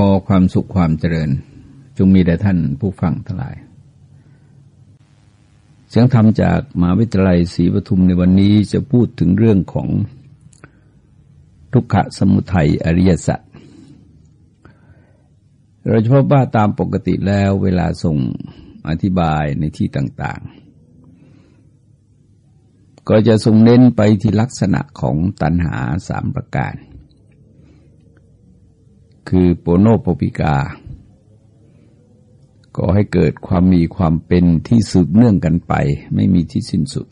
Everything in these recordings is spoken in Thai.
ขอความสุขความเจริญ จงมีแด่ท่านผู้ฟังทั้งหลาย เสียงธรรมจากมหาวิทยาลัยศรีปทุมในวันนี้จะพูดถึงเรื่องของทุกขสมุทัยอริยสัจเราจะพบว่าตามปกติแล้วเวลาส่งอธิบายในที่ต่างๆ ก็จะทรงเน้นไปที่ลักษณะของตัณหาสามประการ คือโปโนโปปิกา ก็ให้เกิดความมีความเป็นที่สืบเนื่องกันไป ไม่มีที่สิ้นสุด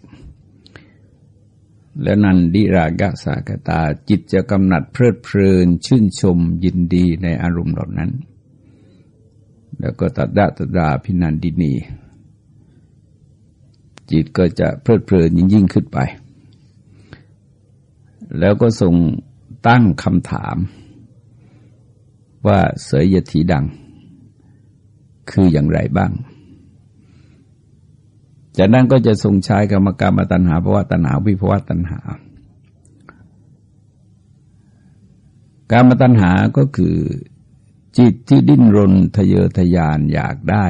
และนันดิรากะสากตาจิตจะกำหนัดเพลิดเพลิน ชื่นชมยินดีในอารมณ์เหล่านั้น แล้วก็ตัดดาตดาพินันดินี จิตก็จะเพลิดเพลินยิ่งยิ่งขึ้นไป แล้วก็ส่งตั้งคำถาม ว่าเสยยถีดัง คืออย่างไรบ้าง จากนั้นก็จะทรงใช้กรรมกรรมตัณหาภาวะตัณหาวิภาวะตัณหา การมตัณหาก็คือจิตที่ดิ้นรนทะเยอทะยานอยากได้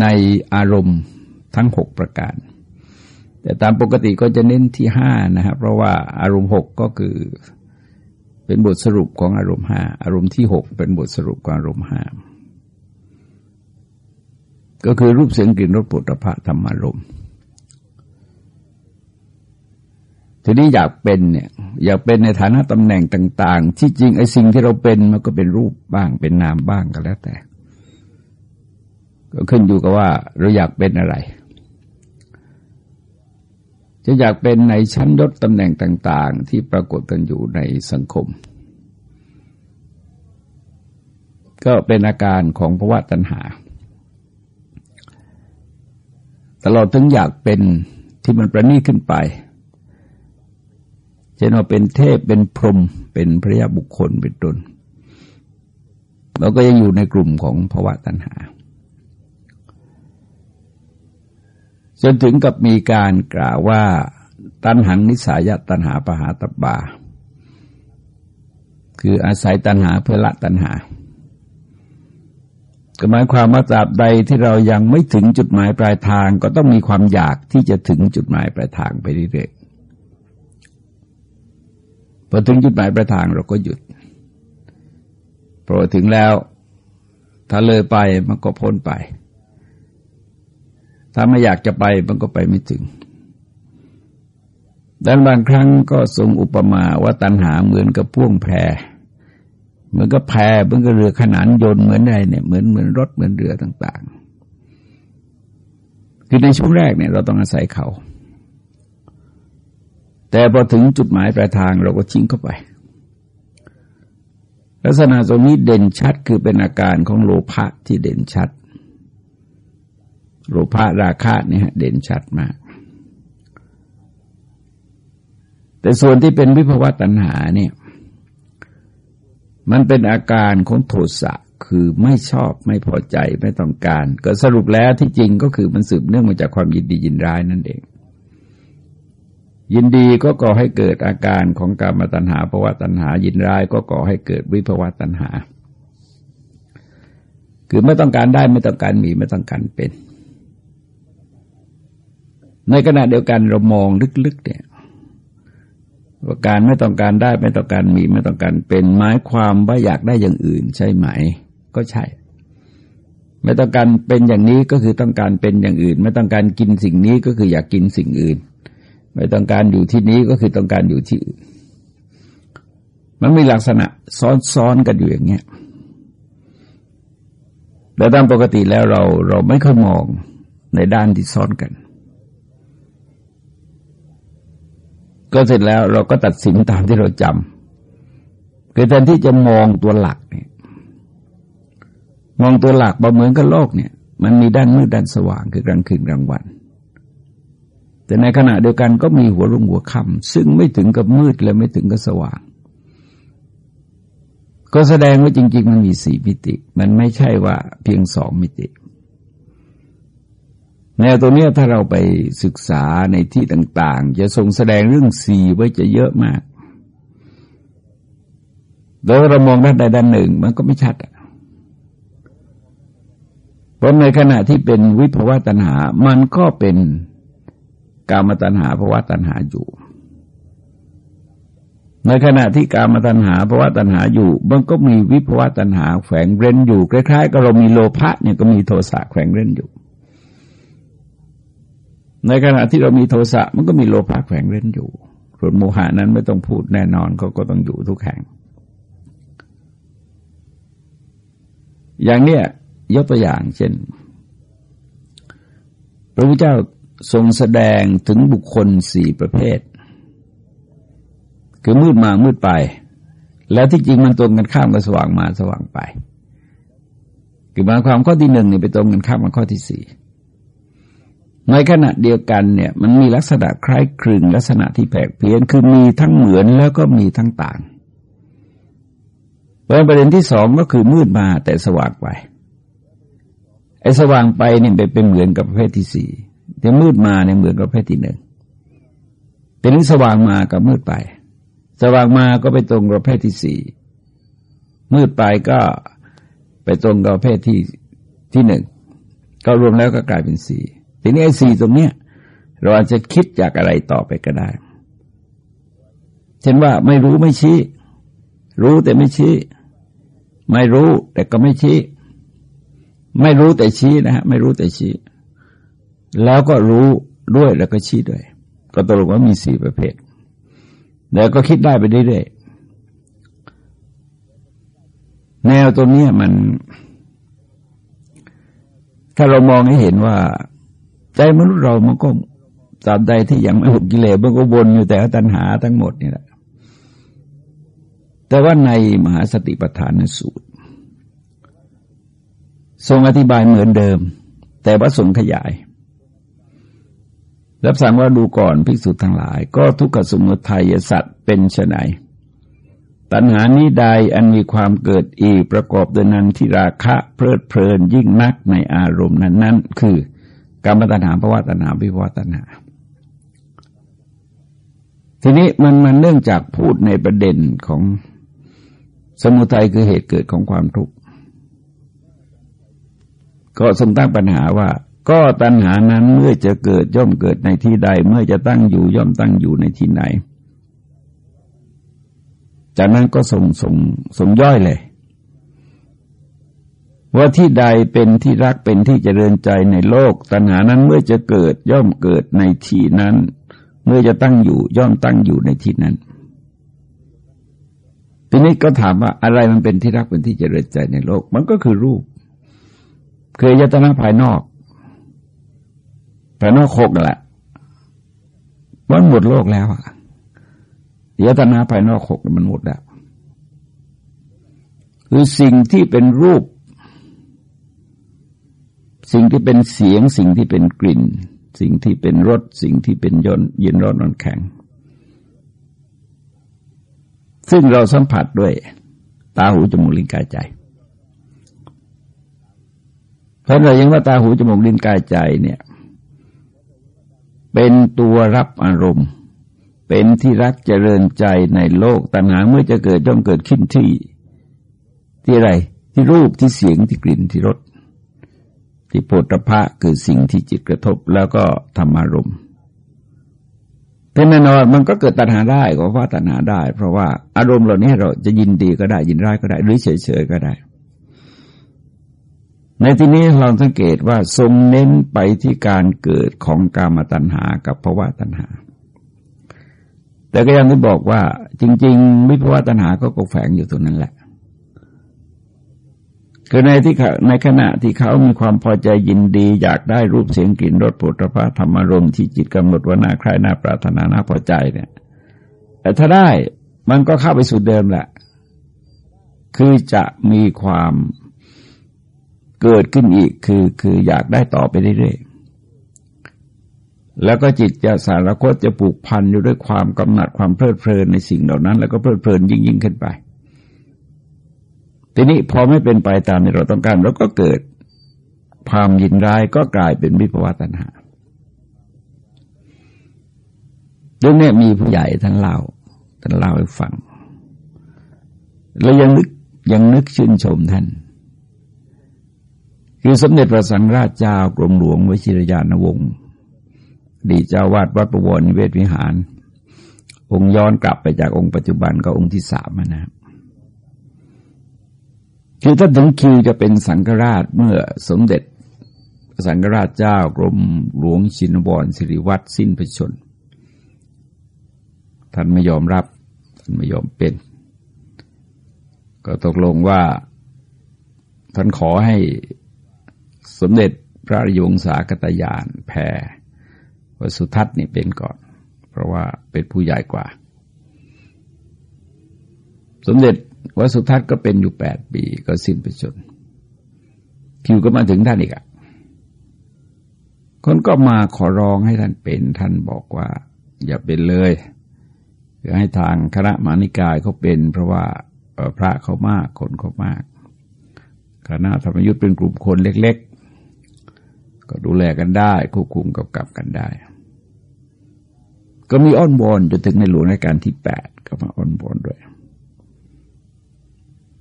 ในอารมณ์ทั้งหกประการ แต่ตามปกติก็จะเน้นที่ห้านะครับเพราะว่าอารมณ์หกก็คือ เป็นบทสรุปของอารมณ์ห้าอารมณ์ที่หกเป็นบทสรุปของอารมณ์ห้าก็คือรูปเสียงกลิ่นรสปุถะธรรมารมณ์ทีนี้อยากเป็นเนี่ยอยากเป็นในฐานะตำแหน่งต่าง ๆ ที่จริงไอ้สิ่งที่เราเป็นมันก็เป็นรูปบ้างเป็นนามบ้างก็แล้วแต่ ก็ขึ้นอยู่กับว่าเราอยากเป็นอะไร จะอยากเป็นในชั้นยศตำแหน่งต่าง ๆ ที่ปรากฏกันอยู่ในสังคม ก็เป็นอาการของภาวะตัณหา ตลอดถึงอยากเป็นที่มันประณีขึ้นไปเช่นว่าเป็นเทพเป็นพรหมเป็นพระยาบุคคลเป็นต้นเราก็ยังอยู่ในกลุ่มของภาวะตัณหา จนถึงกับมีการกล่าวว่า ตันหังนิสายตันหาปหาตบบา คืออาศัยตันหาเพื่อละตันหาก็หมายความว่าตราบใดที่เรายังไม่ถึงจุดหมายปลายทาง ก็ต้องมีความอยากที่จะถึงจุดหมายปลายทางไปเรื่อยๆพอถึงจุดหมายปลายทางเราก็หยุดพอถึงแล้ว ถ้าเลยไปมันก็พ้นไป ถ้าไม่อยากจะไปมันก็ไปไม่ถึงดังบางครั้งก็ทรงอุปมาว่าตัณหาเหมือนกับพ่วงแพเหมือนกับแพเหมือนกับเรือขนานยนต์เหมือนอะไรเนี่ยเหมือนเหมือนรถเหมือนเรือต่าง ๆ คือในช่วงแรกเนี่ยเราต้องอาศัยเขา แต่พอถึงจุดหมายปลายทางเราก็ชิงเข้าไป ลักษณะตรงนี้เด่นชัดคือเป็นอาการของโลภะที่เด่นชัด โลภะราคะเนี่ยเด่นชัดมาก แต่ส่วนที่เป็นวิภวตัณหาเนี่ย มันเป็นอาการของโทสะคือไม่ชอบไม่พอใจไม่ต้องการ ก็สรุปแล้วที่จริงก็คือมันสืบเนื่องมาจากความยินดียินร้ายนั่นเอง ยินดีก็ก่อให้เกิดอาการของกรรมตัณหาภาวะตัณหา ยินร้ายก็ก่อให้เกิดวิภวะตัณหา คือไม่ต้องการได้ไม่ต้องการมีไม่ต้องการเป็น ในขณะเดียวกันเรามองลึกๆเนี่ยว่าการไม่ต้องการได้ไม่ต้องการมีไม่ต้องการเป็นหมายความว่าอยากได้อย่างอื่น ใช่ไหม ก็ใช่ ไม่ต้องการเป็นอย่างนี้ก็คือต้องการเป็นอย่างอื่น ไม่ต้องการกินสิ่งนี้ก็คืออยากกินสิ่งอื่น ไม่ต้องการอยู่ที่นี้ก็คือต้องการอยู่ที่อื่น มันมีลักษณะซ้อนๆกันอยู่อย่างเงี้ยแต่ตามปกติแล้วเราเราไม่ค่อยมองในด้านที่ซ้อนกัน ก็เสร็จแล้วเราก็ตัดสินตามที่เราจำคือแทนที่จะมองตัวหลักเนี่ยมองตัวหลักบเหมือนกับโลกเนี่ย มันมีด้านมืดด้านสว่างคือกลางคืนกลางวัน แต่ในขณะเดียวกันก็มีหัวรุ่งหัวค่ำซึ่งไม่ถึงกับมืดและไม่ถึงกับสว่าง ก็แสดงว่าจริง ๆ มันมีสี่มิติ มันไม่ใช่ว่าเพียงสองมิติ แนวตัวนี้ถ้าเราไปศึกษาในที่ต่าง ๆ จะทรงแสดงเรื่องสีไว้จะเยอะมากโดยเรามองด้านใดด้านหนึ่งมันก็ไม่ชัดเพราะในขณะที่เป็นวิภวตัณหา มันก็เป็นกามตัณหาภาวะตัณหาอยู่ ในขณะที่กามตัณหาภาวะตัณหาอยู่ มันก็มีวิภวตัณหาแฝงเร้นอยู่คล้ายๆกับเรามีโลภะเนี่ยก็มีโทสะแฝงเร้นอยู่ ในขณะที่เรามีโทสะมันก็มีโลภะแฝงเร้นอยู่ ส่วนโมหะนั้นไม่ต้องพูดแน่นอนเขาก็ต้องอยู่ทุกแห่ง อย่างเนี้ยยกตัวอย่างเช่น พระพุทธเจ้าทรงแสดงถึงบุคคลสี่ประเภท คือมืดมามืดไป แล้วที่จริงมันตรงกันข้ามกับสว่างมาสว่างไป คือหมายความข้อที่หนึ่งเนี่ยไปตรงกันข้ามกับข้อที่สี่ ในขณะเดียวกันเนี่ยมันมีลักษณะคล้ายคลึงลักษณะที่แปลกเพี้ยนคือมีทั้งเหมือนแล้วก็มีทั้งต่างประเด็นที่สองก็คือมืดมาแต่สว่างไปไอ้สว่างไปเนี่ยไปเป็นเหมือนกับประเภทที่สี่แต่มืดมาเนี่ยเหมือนกับประเภทที่หนึ่งแต่นี้สว่างมากับมืดไป สว่างมาก็ไปตรงกับประเภทที่สี่มืดไปก็ไปตรงกับประเภทที่ที่หนึ่งก็รวมแล้วก็กลายเป็นสี่ ทีนี้ไอ้สี่ตรงเนี้ยเราอาจจะคิดจากอะไรต่อไปก็ได้ เช่นว่าไม่รู้ไม่ชี้ รู้แต่ไม่ชี้ ไม่รู้แต่ก็ไม่ชี้ ไม่รู้แต่ชี้นะฮะไม่รู้แต่ชี้ แล้วก็รู้ด้วยแล้วก็ชี้ด้วย ก็ตกลงว่ามีสี่ประเภท แล้วก็คิดได้ไปเรื่อยๆแนวตรงนี้มัน ถ้าเรามองให้เห็นว่า ใจมนุษย์เรามันก็ตราบใดที่ยังไม่หมดกิเลสมันก็วนอยู่แต่ตัณหาทั้งหมดนี่แหละ แต่ว่าในมหาสติปัฏฐานสูตร ทรงอธิบายเหมือนเดิม แต่ว่าทรงขยาย รับสั่งว่าดูก่อนภิกษุทั้งหลาย ก็ทุกขสมุทัยสัตว์เป็นไฉนตัณหานี้ใดอันมีความเกิดอีกประกอบโดยนันที่ราคะเพลิดเพลินยิ่งนักในอารมณ์นั้น ๆ คือ กรรมตัณหาภาวะตัณหาวิภวตัณหาทีนี้มันมันเนื่องจากพูดในประเด็นของสมุทัยคือเหตุเกิดของความทุกข์ก็ทรงตั้งปัญหาว่า ก็ตัณหานั้นเมื่อจะเกิดย่อมเกิดในที่ใด เมื่อจะตั้งอยู่ย่อมตั้งอยู่ในที่ไหน จากนั้นก็ส่งส่งส่งย่อยเลย ว่าที่ใดเป็นที่รักเป็นที่เจริญใจในโลก ตัณหานั้นเมื่อจะเกิดย่อมเกิดในที่นั้น เมื่อจะตั้งอยู่ย่อมตั้งอยู่ในที่นั้นทีนี้ก็ถามว่าอะไรมันเป็นที่รักเป็นที่เจริญใจในโลก มันก็คือรูปเคยยตนาภายนอกภายนอกโคกนั่นแหละมันหมดโลกแล้วอะยตนาภายนอกโคกมันหมดแล้วคือสิ่งที่เป็นรูป สิ่งที่เป็นเสียง สิ่งที่เป็นกลิ่น สิ่งที่เป็นรสสิ่งที่เป็นยนเย็นร้อนนอนแข็ง ซึ่งเราสัมผัสด้วย ตาหูจมูกลิ้นกายใจ เพราะเรายังว่าตาหูจมูกลิ้นกายใจเนี่ย เป็นตัวรับอารมณ์ เป็นที่รักเจริญใจในโลกตัณหาเมื่อจะเกิดย่อมเกิดขึ้นที่ ที่อะไร ที่รูปที่เสียงที่กลิ่นที่รส ที่โพธพะคือสิ่งที่จิตกระทบแล้วก็ธรรมารมณ์เป็นแน่นอนมันก็เกิดตัณหาได้ก็ว่าตัณหาได้ เพราะว่าอารมณ์เหล่านี้เราจะยินดีก็ได้ยินร้ายก็ได้ หรือเฉยๆก็ได้ ในที่นี้ลองสังเกตว่าทรงเน้นไปที่การเกิดของกามตัณหากับภาวะตัณหา แต่ก็ยังที่บอกว่าจริง ๆ วิภาวะตัณหาก็กแฝงอยู่ตรงนั้นแหละ คือในที่ในขณะที่เขามีความพอใจยินดี อยากได้รูปเสียงกลิ่นรสปุถะธรรมารมที่จิตกำหนดว่าน่าใคร่น่าปรารถนาน่าพอใจเนี่ยแต่ถ้าได้มันก็เข้าไปสู่เดิมแหละ คือจะมีความเกิดขึ้นอีกคือคืออยากได้ต่อไปเรื่อยๆ แล้วก็จิตจะสารคตจะปลูกพันอยู่ด้วยความกำหนัดความเพลิดเพลินในสิ่งเหล่านั้น แล้วก็เพลิดเพลินยิ่งยิ่งขึ้นไป ทีนี้พอไม่เป็นไปตามที่เราต้องการเราก็เกิดความยินร้ายก็กลายเป็นวิปวัตัญหาเรื่องนี้มีผู้ใหญ่ท่านเล่าท่านเล่าให้ฟัง แล้วยังนึกยังนึกชื่นชมท่าน คือสมเด็จพระสังฆราชเจ้ากรมหลวงวชิรยานวงศ์ดีเจ้าวาดวัดประวรนิเวศวิหาร องค์ย้อนกลับไปจากองค์ปัจจุบันก็องค์ที่สามนะครับ คือถ้าถึงคิวจะเป็นสังฆราชเมื่อสมเด็จ สังฆราชเจ้ากรมหลวงชินบรสิริวัตรสิ้นพระชนท่านไม่ยอมรับท่านไม่ยอมเป็น ก็ตกลงว่า ท่านขอให้สมเด็จพระยงสากตยานแผ่วสุทัศน์นี่เป็นก่อน เพราะว่าเป็นผู้ใหญ่กว่า สมเด็จ วสุทัศน์ก็เป็นอยู่แปดปีก็สิ้นไปชนคิวก็มาถึงท่านอีกอะคนก็มาขอร้องให้ท่านเป็น ท่านบอกว่า อย่าเป็นเลยคือให้ทางคณะมานิกายเขาเป็น เพราะว่าพระเขามากคนเขามาก คณะธรรมยุทธ์เป็นกลุ่มคนเล็ก ๆ ก็ดูแลกันได้ควบคุมกับกับกันได้ ก็มีอ้อนบอนจนถึงในหลวงราชการที่แปดก็มาอ้อนบอนด้วย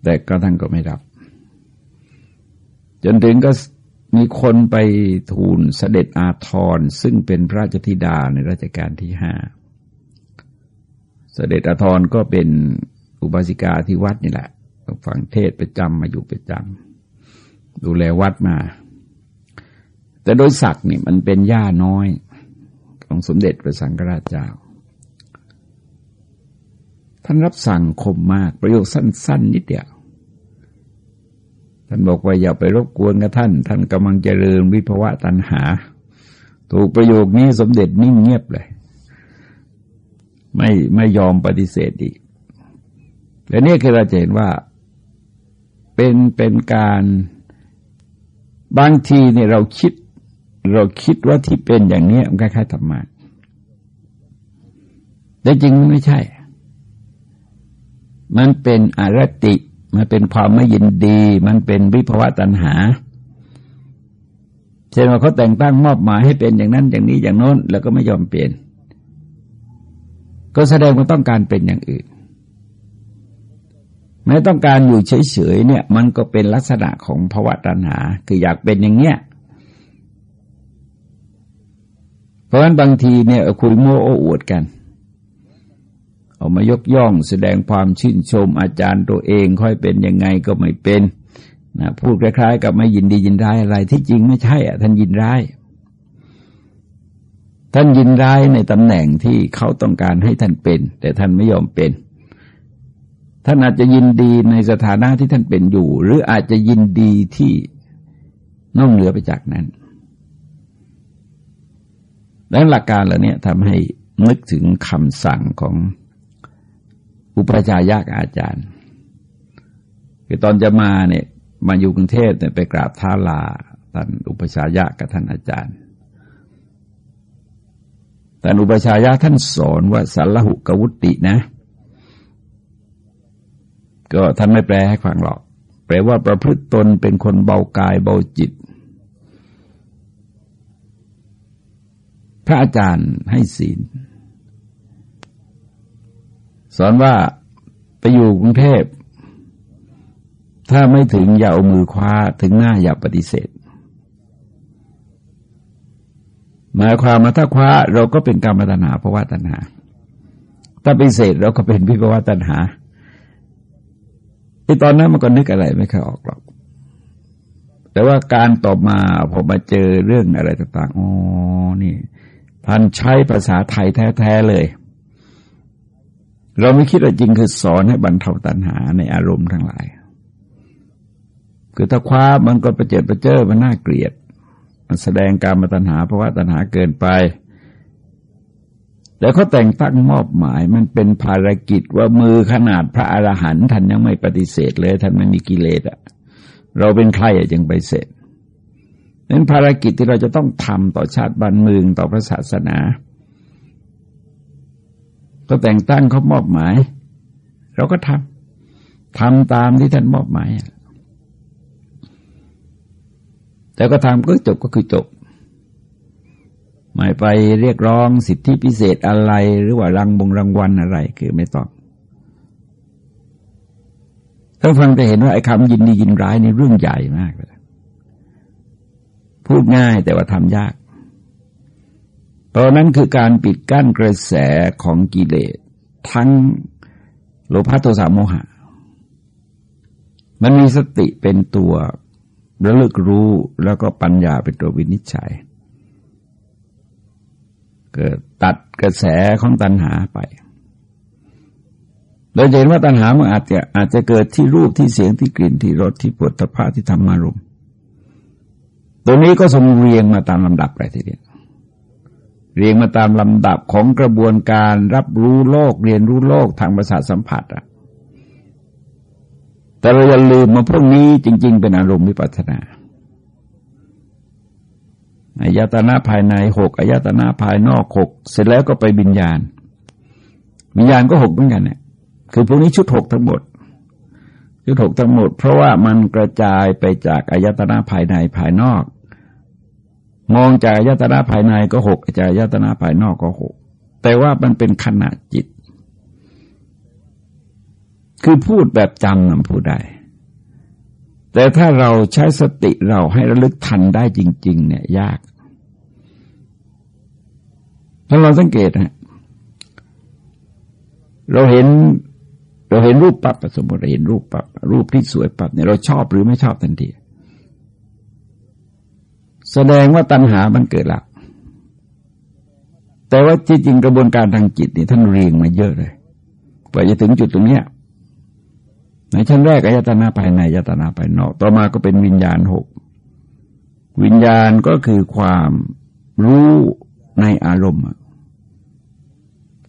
แต่ก็ท่านก็ไม่รับ จนถึงก็มีคนไปทูลเสด็จอาทรซึ่งเป็นพระราชธิดาในรัชกาลที่ห้าเสด็จอาทรก็เป็นอุบาสิกาที่วัดนี่แหละฟังเทศประจำมาอยู่ประจำดูแลวัดมา แต่โดยศักดิ์นี่มันเป็นย่าน้อยของสมเด็จพระสังฆราชเจ้า ท่านรับสั่งคมมากประโยคสั้น ๆนิดเดียว ท่านบอกว่าอย่าไปรบกวนกับท่าน ท่านกำลังเจริญวิภวะตัณหา ถูกประโยคนี้สมเด็จนิ่งเงียบเลย ไม่ไม่ยอมปฏิเสธอีกและนี่คือเราจะเห็นว่าเป็นเป็นการบางทีเนี่ยเราคิด เราคิดว่าที่เป็นอย่างนี้มันคล้ายๆธรรมะแต่จริงไม่ใช่ มันเป็นอารติ มันเป็นความไม่ยินดี มันเป็นวิภวะตัณหาเช่นว่าเขาแต่งตั้งมอบหมายให้เป็นอย่างนั้นอย่างนี้อย่างโน้น แล้วก็ไม่ยอมเปลี่ยน ก็แสดงว่าต้องการเป็นอย่างอื่นไม่ต้องการอยู่เฉยๆเนี่ย มันก็เป็นลักษณะของภาวะตัณหา คืออยากเป็นอย่างเนี้ยเพราะฉะนั้นบางทีเนี่ยคุยโม้โอ้อวดกัน ออกมายกย่องแสดงความชื่นชมอาจารย์ตัวเองค่อยเป็นยังไงก็ไม่เป็นนะพูดคล้ายๆ กับไม่ยินดียินร้ายอะไรที่จริงไม่ใช่อะท่านยินร้าย ท่านยินร้ายในตำแหน่งที่เขาต้องการให้ท่านเป็น แต่ท่านไม่ยอมเป็น ท่านอาจจะยินดีในสถานะที่ท่านเป็นอยู่ หรืออาจจะยินดีที่นอกเหนือไปจากนั้นดังหลักการเหล่านี้ทำให้นึกถึงคำสั่งของ อุปชายะกับอาจารย์ คือตอนจะมาเนี่ยมาอยู่กรุงเทพเนี่ยไปกราบท้าลาท่านอุปชายะกับท่านอาจารย์ท่านอุปชายะท่านสอนว่าสัลหุกวุตินะ ก็ท่านไม่แปลให้ฟังหรอก แปลว่าประพฤติตนเป็นคนเบากายเบาจิต พระอาจารย์ให้ศีล สอนว่าไปอยู่กรุงเทพ ถ้าไม่ถึงอย่าเอามือคว้าถึงหน้าอย่าปฏิเสธ หมายความมาถ้าคว้าเราก็เป็นกรรมตัณหาภาวะตัณหา ถ้าปฏิเสธเราก็เป็นวิภาวะตัณหาที่ตอนนั้นมันก็นึกอะไรไม่เคยออกหรอก แต่ว่าการตอบมาพอมาเจอเรื่องอะไรต่างๆ อ๋อ นี่ท่านใช้ภาษาไทยแท้ ๆ เลย เราไม่คิดว่าจริงคือสอนให้บรรเทาตัณหาในอารมณ์ทั้งหลาย คือถ้าคว้ามันก็ประเจิดประเจ้อมันน่าเกลียด มันแสดงการมาตัณหาเพราะว่าตัณหาเกินไป แต่เขาแต่งตั้งมอบหมายมันเป็นภารกิจว่ามือขนาดพระอรหันต์ท่านยังไม่ปฏิเสธเลยท่านไม่มีกิเลสอะเราเป็นใครอะจึงไปเสร็จนั้นภารกิจที่เราจะต้องทำต่อชาติบ้านเมืองต่อพระศาสนา ก็แต่งตั้งเขามอบหมาย เราก็ทำทำตามที่ท่านมอบหมายแต่ก็ทำก็จบก็คือจบไม่ไปเรียกร้องสิทธิพิเศษอะไร หรือว่ารางบงรางวัลอะไร คือไม่ต้องถ้าฟังจะเห็นว่าไอ้คำยินดียินร้ายในเรื่องใหญ่มากเลยพูดง่ายแต่ว่าทำยาก เพราะนั้นคือการปิดกั้นกระแสของกิเลสทั้งโลภะโทสะโมหะ มันมีสติเป็นตัวระลึกรู้แล้วก็ปัญญาเป็นตัววินิจฉัยเกิดตัดกระแสของตัณหาไปเราเห็นว่าตัณหามันอาจจะอาจจะเกิดที่รูปที่เสียงที่กลิ่นที่รสที่ปวดทพะที่ธรรมารมตัวนี้ก็ทรงเรียงมาตามลำดับไปทีเดียว เรียงมาตามลำดับของกระบวนการรับรู้โลกเรียนรู้โลกทางประสาทสัมผัสอะแต่เราอย่าลืมมาพวกนี้จริง ๆ เป็นอารมณ์วิปัสสนาอายตนะภายในหกอายตนะภายนอกหกเสร็จแล้วก็ไปวิญญาณ วิญญาณก็หกเหมือนกันเนี่ยคือพวกนี้ชุดหกทั้งหมด ชุดหกทั้งหมด เพราะว่ามันกระจายไปจากอายตนะภายในภายนอก มองจากยตนะภายในก็หกจากยตนะภายนอกก็หกแต่ว่ามันเป็นขณะจิต คือพูดแบบจำนำพูดได้ แต่ถ้าเราใช้สติเราให้ระลึกทันได้จริง ๆ เนี่ยยาก ถ้าเราสังเกตนะเราเห็นเราเห็นรูปปับสมมติเราเห็นรูปปับรูปที่สวยปับเนี่ยเราชอบหรือไม่ชอบทันที แสดงว่าตัณหามันเกิดละแต่ว่าจริงๆกระบวนการทางจิตนี่ท่านเรียงมาเยอะเลยกว่าจะถึงจุดตรงเนี้ยในชั้นแรกอายตนะภายในอายตนะภายนอก ต่อมาก็เป็นวิญญาณหกวิญญาณก็คือความรู้ในอารมณ์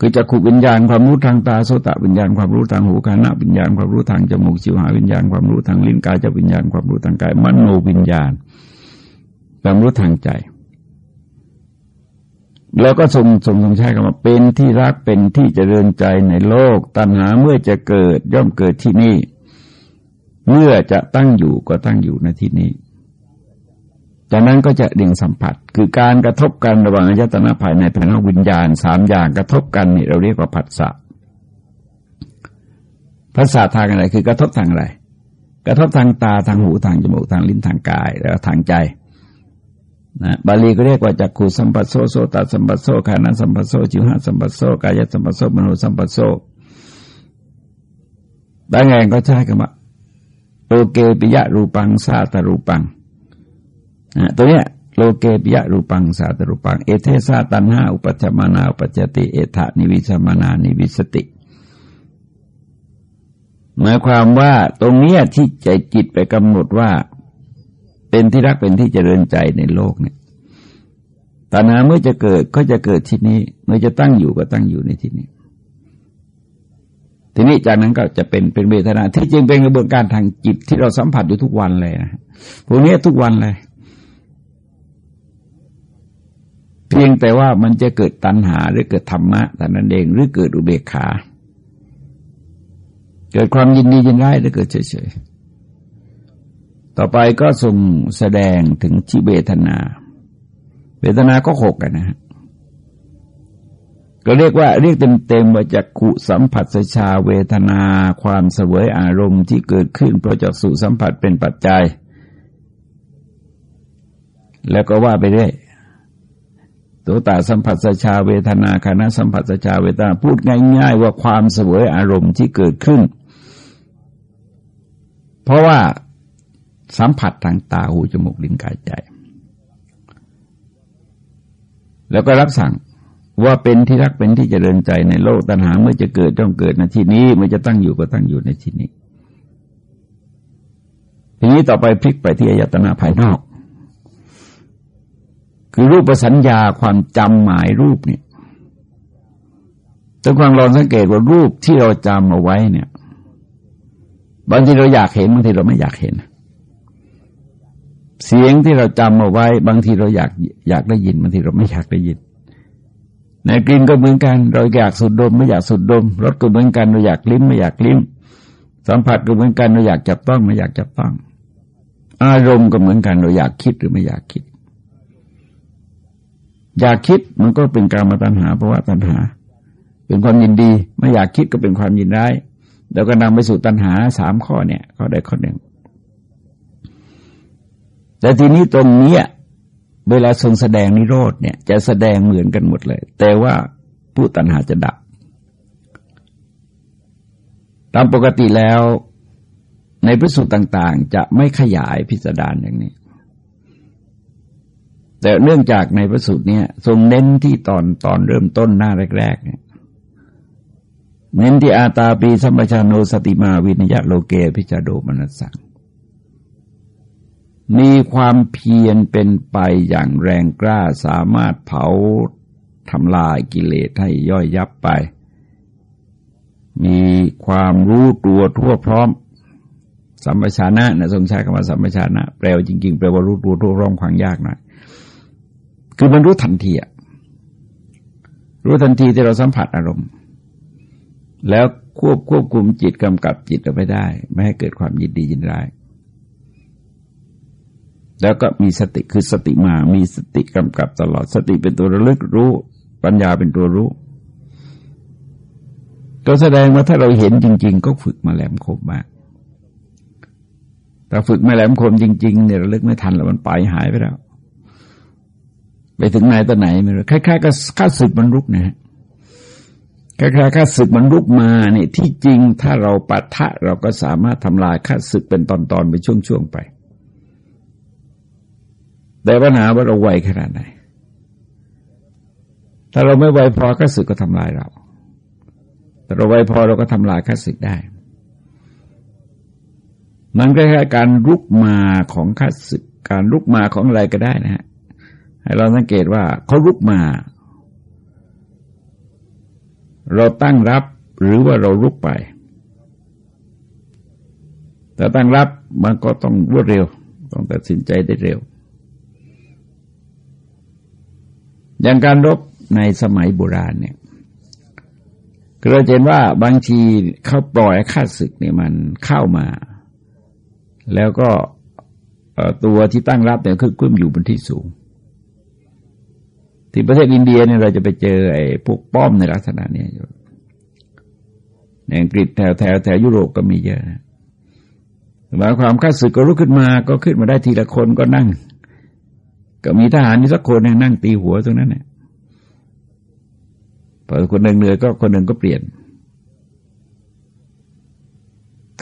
คือจักขุวิญญาณความรู้ทางตาโสตวิญญาณความรู้ทางหูคานะวิญญาณความรู้ทางจมูกชิวหาวิญญาณความรู้ทางลิ้นกายจะวิญญาณความรู้ทางกายมโนวิญญาณ ความรู้ทางใจ แล้วก็ทรงทรงทรงใช้คำว่าเป็นที่รักเป็นที่เจริญใจในโลก ตัณหาเมื่อจะเกิดย่อมเกิดที่นี่ เมื่อจะตั้งอยู่ก็ตั้งอยู่ในที่นี้จากนั้นก็จะดิ่งสัมผัส คือการกระทบกันระหว่างอายตนะภายในภายนอกวิญญาณสามอย่างกระทบกันนี่เราเรียกว่าผัสสะผัสสะทางอะไรคือกระทบทางอะไร กระทบทางตาทางหูทางจมูกทางลิ้นทางกาย แล้วทางใจ นะบาลีก็เรียกว่าจักขุสัมผัสโส โสตะสัมผัสโส ฆานะสัมผัสโส ชิวหาสัมผัสโส กายะสัมผัสโส มะโนสัมผัสโสบางแห่งก็ใช้คำว่าโลเกปิยะรูปัง สาตะรูปังตัวเนี้ยโลเกปิยะรูปังสาตะรูปัง เอตเถสาตัณหาอุปปัชชะมานาอุปปัชชะติ เอตถะ นิวิสะมานานิวิสะติ หมายความว่าตรงเนี้ยที่ใจจิตไปกำหนดว่า เป็นที่รักเป็นที่เจริญใจในโลกเนี่ยตัณหาเมื่อจะเกิดก็จะเกิดที่นี้ เมื่อจะตั้งอยู่ก็ตั้งอยู่ในที่นี้ ทีนี้จากนั้นก็จะเป็นเป็นเวทนา ที่จริงเป็นกระบวนการทางจิตที่เราสัมผัสอยู่ทุกวันเลยนะพวกนี้ทุกวันเลย เพียงแต่ว่ามันจะเกิดตัณหาหรือเกิดธรรมะแต่นั้นเองหรือเกิดอุเบกขา เกิดความยินดียินร้ายหรือเกิดเฉยๆ ต่อไปก็ส่งแสดงถึงชิเวทนา เวทนาก็หกนนะฮะก็เรียกว่าเรียกเต็มๆว่าจักขุสัมผัสชาเวทนา ความเสวยอารมณ์ที่เกิดขึ้นเพราะจักสุสัมผัสเป็นปัจจัย แล้วก็ว่าไปเรื่อยตัวตาสัมผัสชาเวทนาคณะสัมผัสชาเวทนาพูดง่าย ๆ ว่าความเสวยอารมณ์ที่เกิดขึ้น เพราะว่า สัมผัสทางตาหูจมูกลิ้นกายใจ แล้วก็รับสั่งว่าเป็นที่รักเป็นที่เจริญใจในโลกตัณหาเมื่อจะเกิดต้องเกิดในที่นี้เมื่อจะตั้งอยู่ก็ตั้งอยู่ในที่นี้ ทีนี้ต่อไปพลิกไปที่อายตนะภายนอก คือรูปประสัญญาความจำหมายรูปเนี่ยต้องความลองสังเกตว่ารูปที่เราจำเอาไว้เนี่ยบางทีเราอยากเห็นบางทีเราไม่อยากเห็น เสียงที่เราจำเอาไว้ บางทีเราอยากอยากได้ยินบางทีเราไม่อยากได้ยินในกลิ่นก็เหมือนกัน เราอยากสูดดม ไม่อยากสูดดมรสก็เหมือนกันเราอยากลิ้มไม่อยากลิ้ม สัมผัสก็เหมือนกันเราอยากจับต้อง ไม่อยากจับต้อง อารมณ์ก็เหมือนกันเราอยากคิดหรือไม่อยากคิด อยากคิดมันก็เป็นการมาตัณหาเพราะว่าตัณหา เป็นความยินดี ไม่อยากคิดก็เป็นความยินร้ายแล้วก็นำไปสู่ตัณหาสามข้อเนี่ยข้อใดข้อหนึ่ง แต่ทีนี้ตรงนี้เวลาทรงแสดงนิโรธเนี่ยจะแสดงเหมือนกันหมดเลย แต่ว่าผู้ตัณหาจะดับ ตามปกติแล้ว ในพระสูตรต่างๆ จะไม่ขยายพิสดารอย่างนี้ แต่เนื่องจากในพระสูตรเนี่ยทรงเน้นที่ตอนตอนเริ่มต้นหน้าแรกๆเนี่ยเน้นที่อาตาปีสัมปชานโนสติมาวินยะโลเกพิจโดมนัสสัง มีความเพียรเป็นไปอย่างแรงกล้าสามารถเผาทำลายกิเลสให้ย่อยยับไป มีความรู้ตัวทั่วพร้อม สัมปชานะนะทรงใช้คำว่าสัมปชานะ แปลว่าจริง ๆ แปลว่ารู้ตัวทั่วพร้อมควางยากหน่อยคือมันรู้ทันทีอะรู้ทันทีที่เราสัมผัสอารมณ์ แล้วควบควบคุมจิตกำกับจิตเอาไปได้ ไม่ให้เกิดความยินดียินร้าย แล้วก็มีสติคือสติมา มีสติกำกับตลอด สติเป็นตัวระลึกรู้ ปัญญาเป็นตัวรู้ ก็แสดงว่าถ้าเราเห็นจริง ๆ ก็ฝึกมาแหลมคมมากแต่ฝึกมาแหลมคมจริง ๆ เนี่ยระลึกไม่ทันแล้วมันไปหายไปแล้ว ไปถึงไหนต่อไหนไม่รู้คล้ายๆกับข้าศึกมันรุกนะคล้ายๆข้าศึกมันลุกมาเนี่ยที่จริงถ้าเราปะทะเราก็สามารถทำลายข้าศึกเป็นตอนๆไปช่วงๆไป แต่ปัญหาว่าเราไวขนาดไหน ถ้าเราไม่ไวพอข้าศึกก็ทำลายเรา แต่เราไวพอเราก็ทำลายข้าศึกได้ มันคล้ายๆการลุกมาของข้าศึก การลุกมาของอะไรก็ได้นะฮะ ให้เราสังเกตว่าเขาลุกมา เราตั้งรับหรือว่าเราลุกไป แต่ตั้งรับมันก็ต้องรวดเร็ว ต้องตัดสินใจได้เร็ว อย่างการรบในสมัยโบราณเนี่ยเราเห็นว่าบางทีเขาปล่อยข้าศึกเนี่ยมันเข้ามา แล้วก็ตัวที่ตั้งรับเนี่ยคือขึ้นอยู่บนที่สูง ที่ประเทศอินเดียเนี่ยเราจะไปเจอไอ้พวกป้อมในลักษณะนี้อยู่ในอังกฤษแถวแถวแถวยุโรปก็มีเยอะหมายความข้าศึกก็ลุกขึ้นมาก็ขึ้นมาได้ทีละคนก็นั่ง ก็มีทหารนี่สักคนนั่งตีหัวตรงนั้นเนี่ยพอคนหนึ่งเหนื่อยก็คนหนึ่งก็เปลี่ยน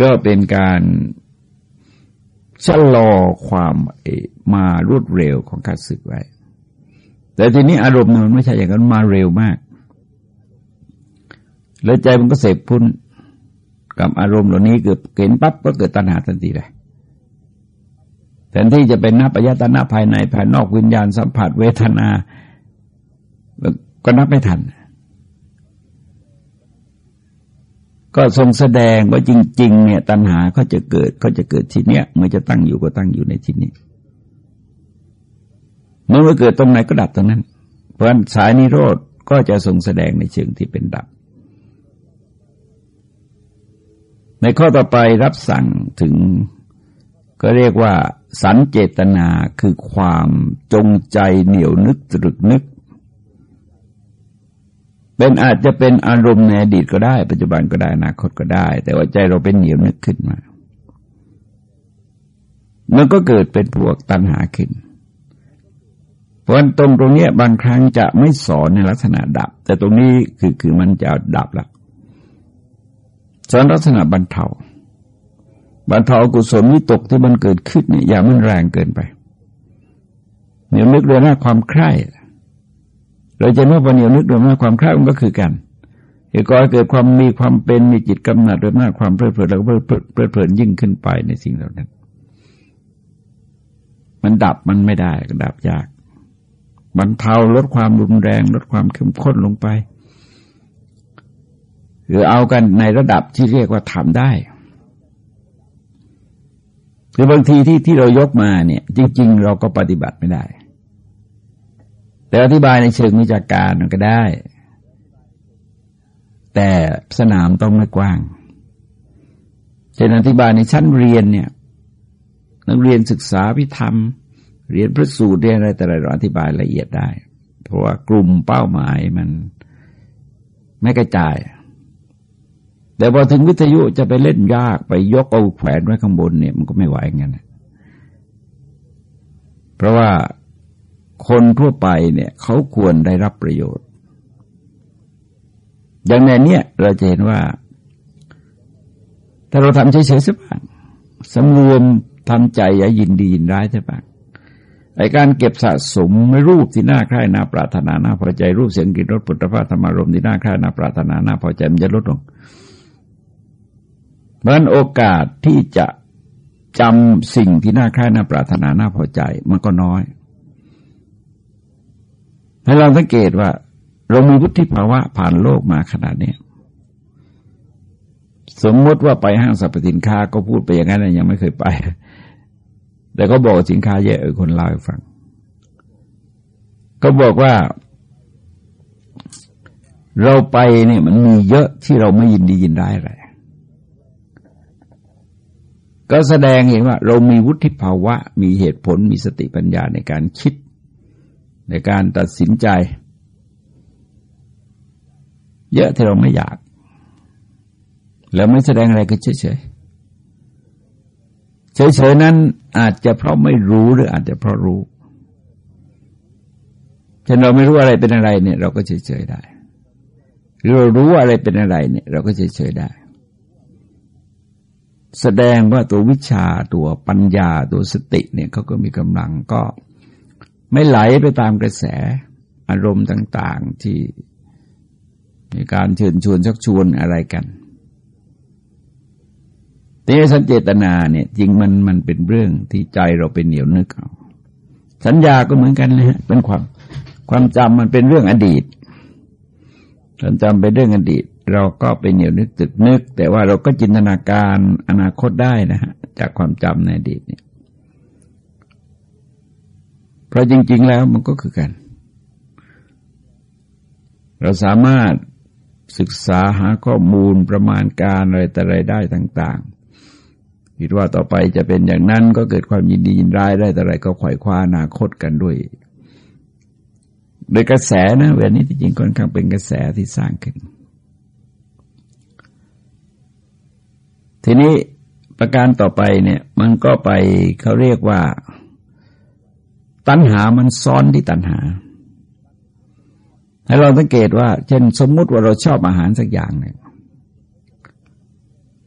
ก็เป็นการชะลอความมารวดเร็วของการศึกไว้ แต่ทีนี้อารมณ์มันไม่ใช่อย่างนั้นมาเร็วมาก แล้วใจมันก็เสพพุ่นกับอารมณ์เหล่านี้เกิดเห็นปั๊บก็เกิดตัณหาทันทีเลย แทนที่จะเป็นนับปยตนะภายในภายนอกวิญญาณสัมผัสเวทนา ก็นับไม่ทัน ก็ทรงแสดงว่าจริง ๆ เนี่ย ตัณหาก็จะเกิดก็จะเกิดที่เนี้ยเมื่อจะตั้งอยู่ก็ตั้งอยู่ในที่นี้ เมื่อเกิดตรงไหนก็ดับตรงนั้น เพราะฉะนั้นสายนิโรธก็จะทรงแสดงในเชิงที่เป็นดับ ในข้อต่อไปรับสั่งถึง ก็เรียกว่าสันเจตนาคือความจงใจเหนียวนึกตรึกนึก เป็นอาจจะเป็นอารมณ์ในอดีตก็ได้ ปัจจุบันก็ได้อนาคตก็ได้ แต่ว่าใจเราเป็นเหนียวนึกขึ้นมา มันก็เกิดเป็นพวกตัณหาขึ้น เพราะตรงตรงนี้บางครั้งจะไม่สอนในลักษณะดับ แต่ตรงนี้คือคือมันจะดับละสอนลักษณะบรรเทา บรรเทากุศลวิตกที่มันเกิดขึ้นเนี่ยอย่ามันแรงเกินไปเหนียวนึกโดยหน้าความใคร่เราจะนึกว่าเหนียวนึกโดยหน้าความใคร่มันก็คือกันเหตุก่อเกิดความมีความเป็นมีจิตกำหนัดโดยหน้าความเพลิดเพลินแล้วก็เพลิดเพลินยิ่งขึ้นไปในสิ่งเหล่านั้น มันดับมันไม่ได้ก็ดับยากบรรเทาลดความรุนแรง ลดความเข้มข้นลงไป หรือเอากันในระดับที่เรียกว่าทำได้ คือบางทีที่ที่เรายกมาเนี่ย จริง ๆ เราก็ปฏิบัติไม่ได้ แต่อธิบายในเชิงวิชาการมันก็ได้ แต่สนามต้องไม่กว้างเช่นอธิบายในชั้นเรียนเนี่ย นักเรียนศึกษาพิธรรม เรียนพระสูตรเรียนอะไรแต่ละเราอธิบายละเอียดได้ เพราะว่ากลุ่มเป้าหมายมันไม่กระจาย แต่พอถึงวิทยุจะไปเล่นยากไปยกเอาแขวนไว้ข้างบนเนี่ยมันก็ไม่ไหวงั้นเพราะว่าคนทั่วไปเนี่ยเขาควรได้รับประโยชน์ อย่างในเนี้ยเราจะเห็นว่า ถ้าเราทำเฉยๆสักบ้างสำรวมทำใจอย่ายินดียินร้ายสักบ้างไอการเก็บสะสมรูปที่น่าใคร่น่าปรารถนาน่าพอใจรูปเสียงกลิ่นรสปุถะพธรรมารมที่น่าใคร่น่าปรารถนาน่าพอใจมันจะลดลง เพราะนั้นโอกาสที่จะจำสิ่งที่น่าใคร่น่าปรารถนาน่าพอใจมันก็น้อยให้เราสังเกตว่า เรามีวุฒิภาวะผ่านโลกมาขนาดนี้สมมติว่าไปห้างสรรพสินค้าก็พูดไปอย่างนั้นยังไม่เคยไป แต่ก็บอกสินค้าเยอะคนเล่าให้ฟัง ก็บอกว่า เราไปเนี่ยมันมีเยอะที่เราไม่ยินดียินร้ายอะไร ก็แสดงเห็นว่า เรามีวุฒิภาวะ มีเหตุผลมีสติปัญญาในการคิด ในการตัดสินใจ เยอะที่เราไม่อยาก แล้วไม่แสดงอะไรก็เฉยเฉยเฉยๆนั้นอาจจะเพราะไม่รู้หรืออาจจะเพราะรู้เช่นเราไม่รู้อะไรเป็นอะไรเนี่ย เราก็เฉยๆได้หรือเรารู้อะไรเป็นอะไรเนี่ย เราก็เฉยๆได้ แสดงว่าตัววิชาตัวปัญญาตัวสติเนี่ยเขาก็มีกำลังก็ไม่ไหลไปตามกระแสอารมณ์ต่าง ๆที่มีการเชิญชวนชักชวนอะไรกันแต่สัญเจตนาเนี่ยจริงมันมันเป็นเรื่องที่ใจเราเป็นเหนียวนึกเอาสัญญาก็เหมือนกันเลยเป็นความความจำมันเป็นเรื่องอดีตความจำเป็นเรื่องอดีตเราก็เป็นเหนียวนึกตึกนึก แต่ว่าเราก็จินตนาการอนาคตได้นะฮะจากความจำในอดีตเนี่ยเพราะจริง ๆ แล้วมันก็คือกัน เราสามารถศึกษาหาข้อมูลประมาณการอะไรแต่ไรได้ต่าง ๆ คิดว่าต่อไปจะเป็นอย่างนั้นก็เกิดความยินดียินร้ายได้แต่ไรก็ขวายคว้าอนาคตกันด้วยโดยกระแสนะเวลานี้จริงๆค่อนข้างเป็นกระแสที่สร้างขึ้น ทีนี้ประการต่อไปเนี่ย มันก็ไปเขาเรียกว่า ตัณหามันซ้อนที่ตัณหา ให้เราสังเกตว่า เช่นสมมุติว่าเราชอบอาหารสักอย่างหนึ่ง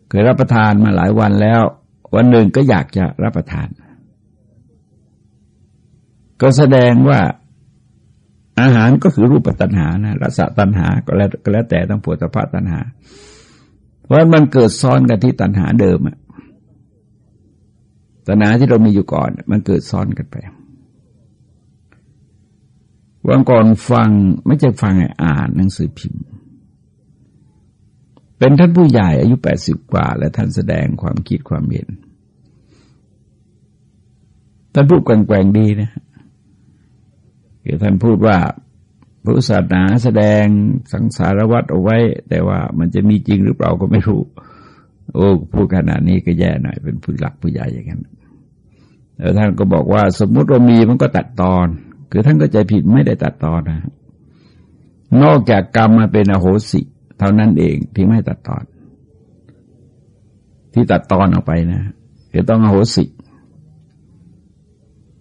เคยรับประทานมาหลายวันแล้ว วันหนึ่งก็อยากจะรับประทาน ก็แสดงว่าอาหารก็คือรูปตัณหานะรสตัณหาก็แล้วก็แล้วแต่ต้องปวดสภาพตัณหา เพราะมันเกิดซ้อนกันที่ตัณหาเดิมอะตัณหาที่เรามีอยู่ก่อน มันเกิดซ้อนกันไปวันก่อนฟังไม่ใช่ฟังอ่านหนังสือพิมพ์ เป็นท่านผู้ใหญ่อายุแปดสิบกว่า และท่านแสดงความคิดความเห็นท่านพูดแกว่งๆดีนะคือท่านพูดว่า พุทธศาสนาแสดงสังสารวัตรเอาไว้ แต่ว่ามันจะมีจริงหรือเปล่าก็ไม่รู้ โอ้พูดขนาดนี้ก็แย่หน่อย เป็นผู้หลักผู้ใหญ่อย่างนั้นแล้วท่านก็บอกว่า สมมุติว่ามีมันก็ตัดตอน คือท่านก็ใจผิดไม่ได้ตัดตอนนะนอกจากกรรมมาเป็นอโหสิ เท่านั้นเองที่ไม่ตัดตอน ที่ตัดตอนออกไปนะคือต้องอโหสิ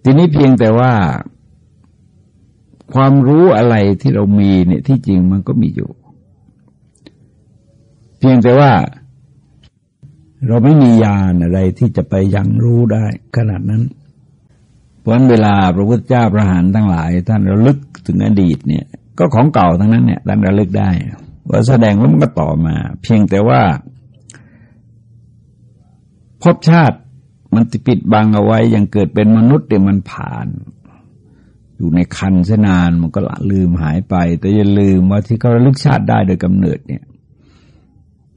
ทีนี้เพียงแต่ว่า ความรู้อะไรที่เรามีเนี่ยที่จริงมันก็มีอยู่ เพียงแต่ว่า เราไม่มียานอะไรที่จะไปยังรู้ได้ขนาดนั้น เพราะเวลาพระพุทธเจ้าพระหานทั้งหลาย ท่านระลึกถึงอดีตเนี่ย ก็ของเก่าทั้งนั้นเนี่ยท่านระลึกได้ว่าแสดงว่ามันก็ต่อมา เพียงแต่ว่าภพชาติมันปิดบังเอาไว้ยังเกิดเป็นมนุษย์เนี่ยมันผ่าน อยู่ในคันเสนานมันก็ละลืมหายไป แต่อย่าลืมว่าที่เขาระลึกชาติได้โดยกำเนิดเนี่ย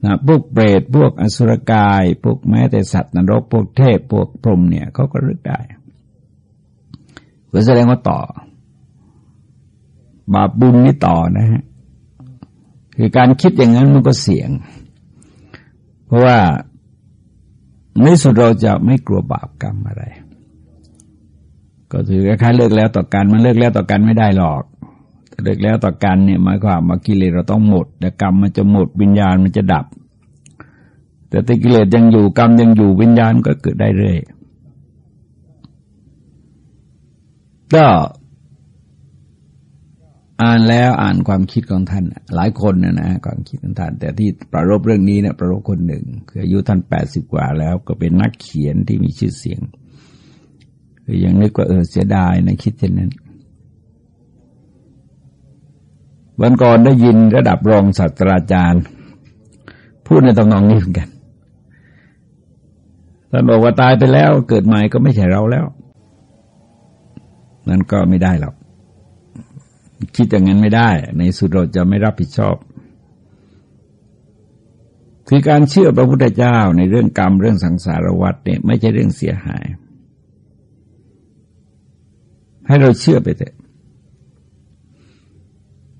นะพวกเปรตพวกอสุรกาย พวกแม้แต่สัตว์นรกพวกเทพพวกพรหมเนี่ยเขาก็รึกได้เพื่อแสดงว่าต่อ บาปบุญนี่ต่อนะฮะคือการคิดอย่างนั้นมันก็เสี่ยง เพราะว่าในสุดเราจะไม่กลัวบาปกรรมอะไร ก็ถือคล้ายๆเลิกแล้วต่อกันมันเลิกแล้วต่อกันไม่ได้หรอกเลิกแล้วต่อกันเนี่ยหมายความว่ากิเลสเราต้องหมดแต่กรรมมันจะหมดวิญญาณมันจะดับ แต่ติกิเลสยังอยู่กรรมยังอยู่วิญญาณก็เกิดได้เรื่อยก็อ่านแล้วอ่านความคิดของท่าน หลายคนนะนะความคิดของท่าน แต่ที่ประรบเรื่องนี้เนี่ยประรบคนหนึ่ง คืออายุท่านแปดสิบกว่าแล้วก็เป็นนักเขียนที่มีชื่อเสียง คือยังนึกว่าเออเสียดายนะคิดเช่นนั้น วันก่อนได้ยินระดับรองศาสตราจารย์ พูดในตำนองนี้เหมือนกันท่านบอกว่าตายไปแล้ว เกิดใหม่ก็ไม่ใช่เราแล้ว นั่นก็ไม่ได้หรอกคิดอย่างนั้นไม่ได้ ในสุดเราจะไม่รับผิดชอบ คือการเชื่อพระพุทธเจ้าในเรื่องกรรมเรื่องสังสารวัฏเนี่ย ไม่ใช่เรื่องเสียหาย ให้เราเชื่อไปเถอะ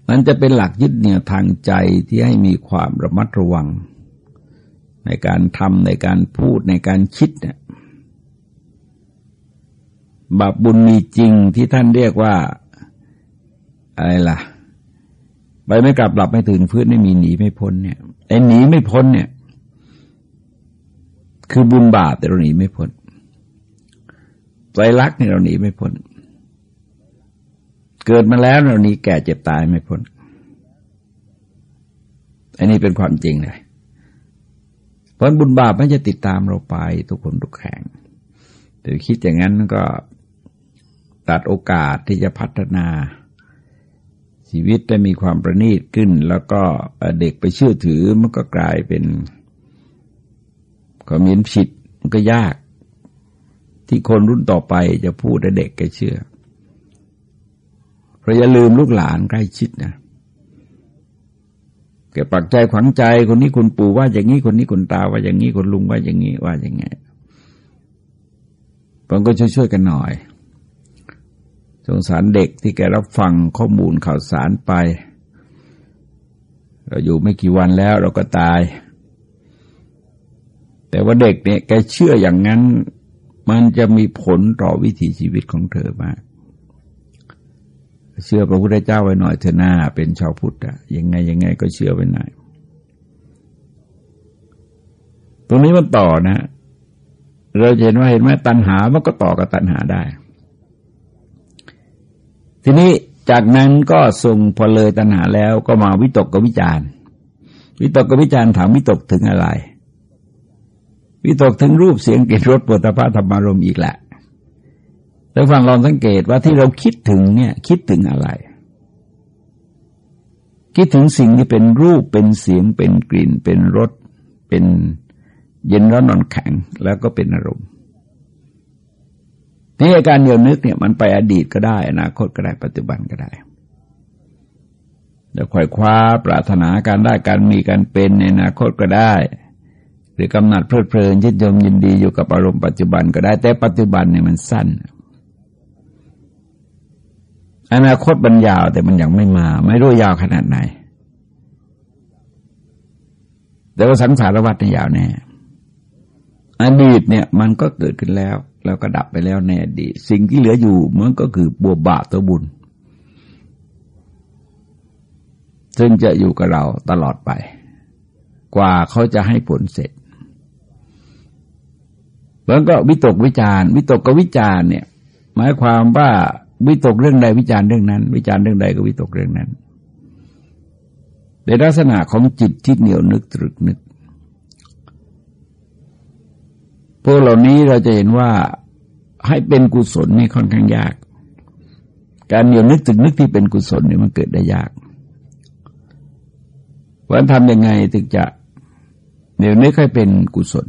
มันจะเป็นหลักยึดเหนี่ยวทางใจที่ให้มีความระมัดระวัง ในการทำในการพูดในการคิดเนี่ยบาปบุญมีจริงที่ท่านเรียกว่า อะไรล่ะไปไม่กลับหลับไม่ตื่นพื้นไม่มีหนีไม่พ้นเนี่ยไอ้หนีไม่พ้นเนี่ย คือบุญบาปแต่เราหนีไม่พ้นใจรักเนี่ยเราหนีไม่พ้น เกิดมาแล้วเราหนีแก่เจ็บตายไม่พ้น อันนี้เป็นความจริงเลย เพราะบุญบาปมันจะติดตามเราไปทุกคนทุกแห่งแต่คิดอย่างนั้นก็ตัดโอกาสที่จะพัฒนา ชีวิตได้มีความประณีตขึ้น แล้วก็เด็กไปเชื่อถือมันก็กลายเป็นความเห็นผิดมันก็ยาก ที่คนรุ่นต่อไปจะพูดให้เด็กแกเชื่อ เพราอย่าลืมลูกหลานใกล้ชิดนะแกปักใจขวังใจคนนี้คุณปู่ว่าอย่างนี้คนนี้คุณตาว่าอย่างนี้คนลุงว่าอย่างนี้ว่าอย่างไงผมก็ช่วยๆกันหน่อย สงสารเด็กที่แกรับฟังข้อมูลข่าวสารไป เราอยู่ไม่กี่วันแล้วเราก็ตาย แต่ว่าเด็กเนี่ยแกเชื่ออย่างนั้น มันจะมีผลต่อวิถีชีวิตของเธอมาก เชื่อพระพุทธเจ้าไว้หน่อยเถอะหน้าเป็นชาวพุทธอะยังไงยังไงก็เชื่อไว้หน่อยตรงนี้มันต่อนะ เราเห็นว่าเห็นไหมตัณหามันก็ต่อกับตัณหาได้ ทีนี้จากนั้นก็ทรงพอเลยตัณหาแล้วก็มาวิตกกับวิจารวิตกกับวิจารถามวิตกถึงอะไร วิตกถึงรูปเสียงกลิ่นรสปุถะพธรรมารมอีกแหละ แล้วฟังลองสังเกตว่าที่เราคิดถึงเนี่ย คิดถึงอะไร คิดถึงสิ่งที่เป็นรูปเป็นเสียง เป็นกลิ่น เป็นรสเป็นเย็นร้อนนอนแข็งแล้วก็เป็นอารมณ์นี่อาการเดียวนึกเนี่ยมันไปอดีตก็ได้ อนาคตก็ได้ปัจจุบันก็ได้จะขวายคว้าปรารถนาการได้การมีการเป็นในอนาคตก็ได้ หรือกำหนัดเพลิดเพลินยินยมยินดีอยู่กับอารมณ์ปัจจุบันก็ได้ แต่ปัจจุบันเนี่ยมันสั้น อนาคตมันยาวแต่มันยังไม่มา ไม่รู้ยาวขนาดไหน แต่ว่าสังสารวัฏนี่ยยาวแน่อดีตเนี่ย มันก็เกิดขึ้นแล้ว แล้วก็ดับไปแล้วในอดีต สิ่งที่เหลืออยู่มันก็คือบัวบาตัวบุญ ซึ่งจะอยู่กับเราตลอดไป กว่าเขาจะให้ผลเสร็จแล้วก็วิตกวิจารวิตกกับวิจารเนี่ย หมายความว่า วิตกเรื่องใดวิจารเรื่องนั้น วิจารเรื่องใดก็วิตกเรื่องนั้นในลักษณะของจิตที่เหนียวนึกตรึกนึกพวกเหล่านี้เราจะเห็นว่าให้เป็นกุศลนี่ค่อนข้างยาก การเหนียวนึกถึงนึกที่เป็นกุศลนี่มันเกิดได้ยากว่าทำยังไงถึงจะเหนียวนึกให้เป็นกุศล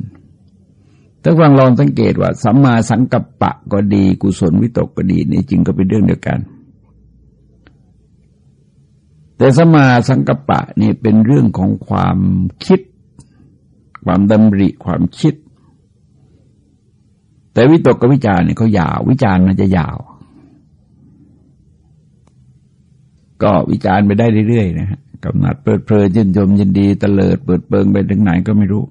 ถ้าฟังลองสังเกตว่าสัมมาสังกัปปะก็ดี กุศลวิตกก็ดีนี่จริงก็เป็นเรื่องเดียวกัน แต่สัมมาสังกัปปะนี่เป็นเรื่องของความคิด ความดำริความคิด แต่วิตกกับวิจารเนี่ยเขายาว วิจารมันจะยาว ก็วิจารไปได้เรื่อยๆนะฮะกำหนัดเปิดเพลินยินยมยินดีตลิดเปิดเปิงไปถึงไหนก็ไม่รู้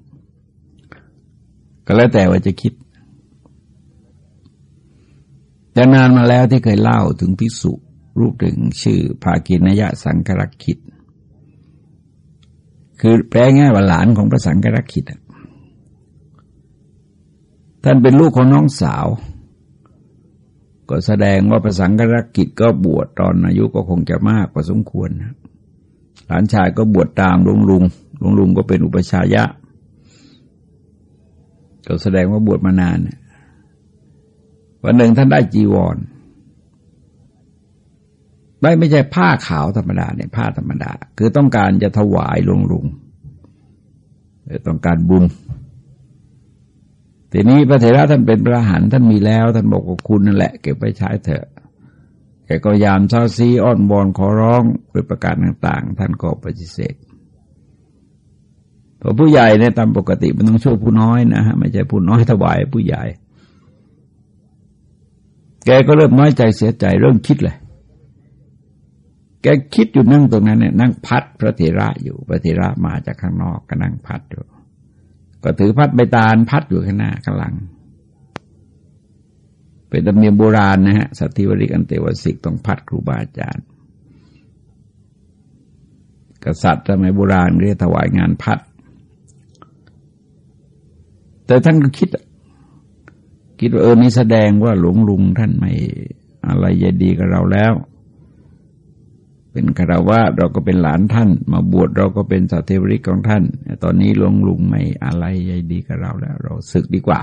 ก็แล้วแต่ว่าจะคิด แต่นานมาแล้วที่เคยเล่าถึงพิสุรูปหนึ่งชื่อภากินยะสังกรคิด คือแปลง่ายว่าหลานของพระสังกรคิดท่านเป็นลูกของน้องสาว ก็แสดงว่าประสังกรกิจก็บวชตอนอายุก็คงจะมากพอสมควร หลานชายก็บวชตามลุงลุงลุงลุงก็เป็นอุปชายะ ก็แสดงว่าบวชมานาน วันหนึ่งท่านได้จีวร ไม่ไม่ใช่ผ้าขาวธรรมดาเนี่ยผ้าธรรมดา คือต้องการจะถวายลงลุงต้องการบุญทีนี้พระเถระท่านเป็นพระหันท่านมีแล้ว ท่านบอกว่าคุณนั่นแหละ เก็บไปใช้เถอะแกก็ยามเช้าซีอ้อนบอนขอร้องด้วยประการต่าง ๆ ท่านก็ปฏิเสธ พอผู้ใหญ่เนี่ยตามปกติมันต้องช่วยผู้น้อยนะฮะไม่ใช่ผู้น้อยถวายผู้ใหญ่ แกก็เริ่มน้อยใจเสียใจเริ่มคิดเลย แกคิดอยู่นั่งตรงนั้นเนี่ยนั่งพัดพระเถระอยู่พระเถระมาจากข้างนอกก็นั่งพัดอยู่ ก็ถือพัดใบตาลพัดอยู่ข้างหน้าข้างหลัง เป็นธรรมเนียมโบราณนะฮะสัตธิวริกันเตวสิกต้องพัดครูบาอาจารย์กษัตริย์สมัยโบราณเรียกถวายงานพัด แต่ท่านก็คิด คิดว่าเออนี่แสดงว่าหลวงลุงท่านไม่อะไรยดีกับเราแล้ว เป็นคารวะเราก็เป็นหลานท่าน มาบวชเราก็เป็นสัตเทวริกของท่าน ตอนนี้หลวงลุงไม่อะไรใหญ่ดีกับเราแล้ว เราศึกดีกว่า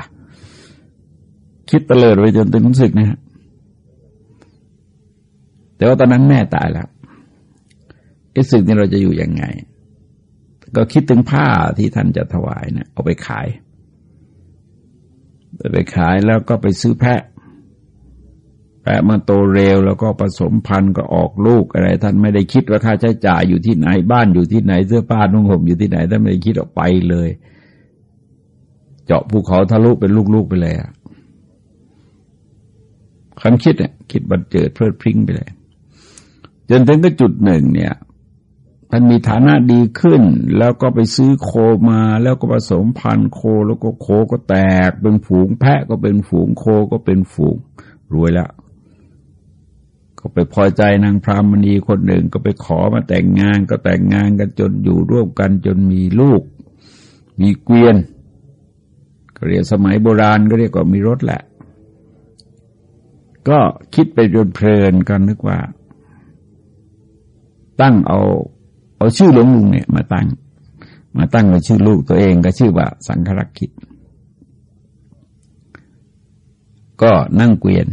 คิดตะลิดไปจนถึงศึกนะฮะแต่ว่าตอนนั้นแม่ตายแล้วไอ้ศึกนี่เราจะอยู่ยังไง ก็คิดถึงผ้าที่ท่านจะถวายเนะเอาไปขาย ไปขายแล้วก็ไปซื้อแพะแปะมาโตเร็วแล้วก็ผสมพันธุ์ก็ออกลูกอะไร ท่านไม่ได้คิดว่าค่าใช้จ่ายอยู่ที่ไหนบ้านอยู่ที่ไหนเสื้อผ้านุ่งห่มอยู่ที่ไหนท่านไม่ได้คิดออกไปเลย เจาะภูเขาทะลุเป็นลูกๆไปเลยอะความคิดเนี่ยคิดบันเจิดเพลิดพริ้งไปเลย จนถึงก็จุดหนึ่งเนี่ย ท่านมีฐานะดีขึ้น แล้วก็ไปซื้อโคมาแล้วก็ผสมพันธุ์โคแล้วก็โคก็แตก เป็นฝูงแพะก็เป็นฝูงโคก็เป็นฝูงรวยแล้วก็ไปพอใจนางพรามณีคนหนึ่งก็ไปขอมาแต่งงานก็แต่งงานกันจนอยู่ร่วมกันจนมีลูก มีเกวียนก็เรียกสมัยโบราณก็เรียกว่ามีรถแหละ ก็คิดไปจนเพลินกันนึกว่า ตั้งเอา เอาชื่อหลวงลุงเนี่ยมาตั้ง มาตั้งเป็นชื่อลูกตัวเองก็ชื่อว่าสังฆรักขิตก็นั่งเกวียน